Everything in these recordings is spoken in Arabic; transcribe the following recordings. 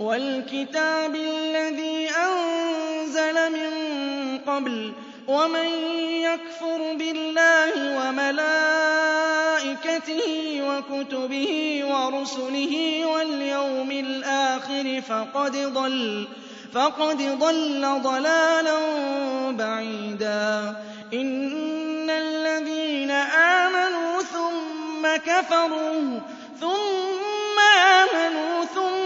والكتاب الذي أنزل من قبل ومن يكفر بالله وملائكته وكتبه ورسله واليوم الآخر فقد ضل فقد ضل ضلالا بعيدا. إن الذين آمنوا ثم كفروا ثم آمنوا ثم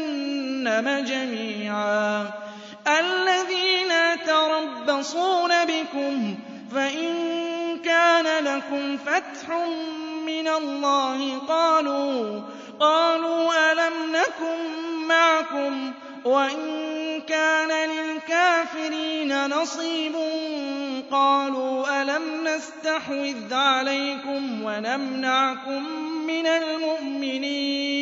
جهنم جميعا. الذين تربصون بكم فإن كان لكم فتح من الله قالوا قالوا ألم نكن معكم؟ وإن كان للكافرين نصيب. قالوا ألم نستحوذ عليكم ونمنعكم من المؤمنين؟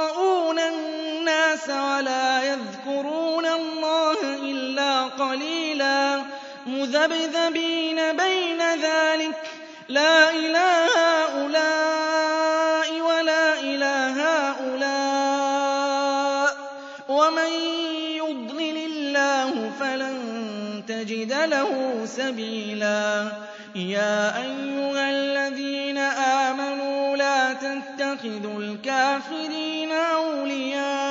الناس ولا يذكرون الله إلا قليلا مذبذبين بين ذلك لا إله هؤلاء ولا إله هؤلاء ومن يضلل الله فلن تجد له سبيلا يا أيها الذين آمنوا لا تتخذوا الكافرين أولياء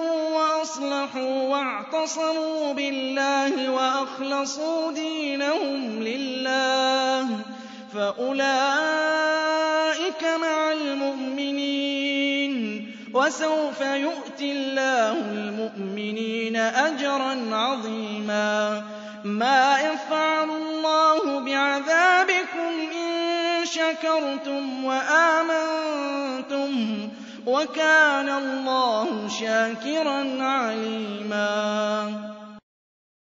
وَأَصْلَحُوا وَاعْتَصَمُوا بِاللَّهِ وَأَخْلَصُوا دِينَهُمْ لِلَّهِ فَأُولَٰئِكَ مَعَ الْمُؤْمِنِينَ وَسَوْفَ يُؤْتِ اللَّهُ الْمُؤْمِنِينَ أَجْرًا عَظِيمًا مَا يَفْعَلُ اللَّهُ بِعَذَابِكُمْ إِن شَكَرْتُمْ وَآمَنتُمْ وَكَانَ اللَّهُ شَاكِرًا عَلِيمًا.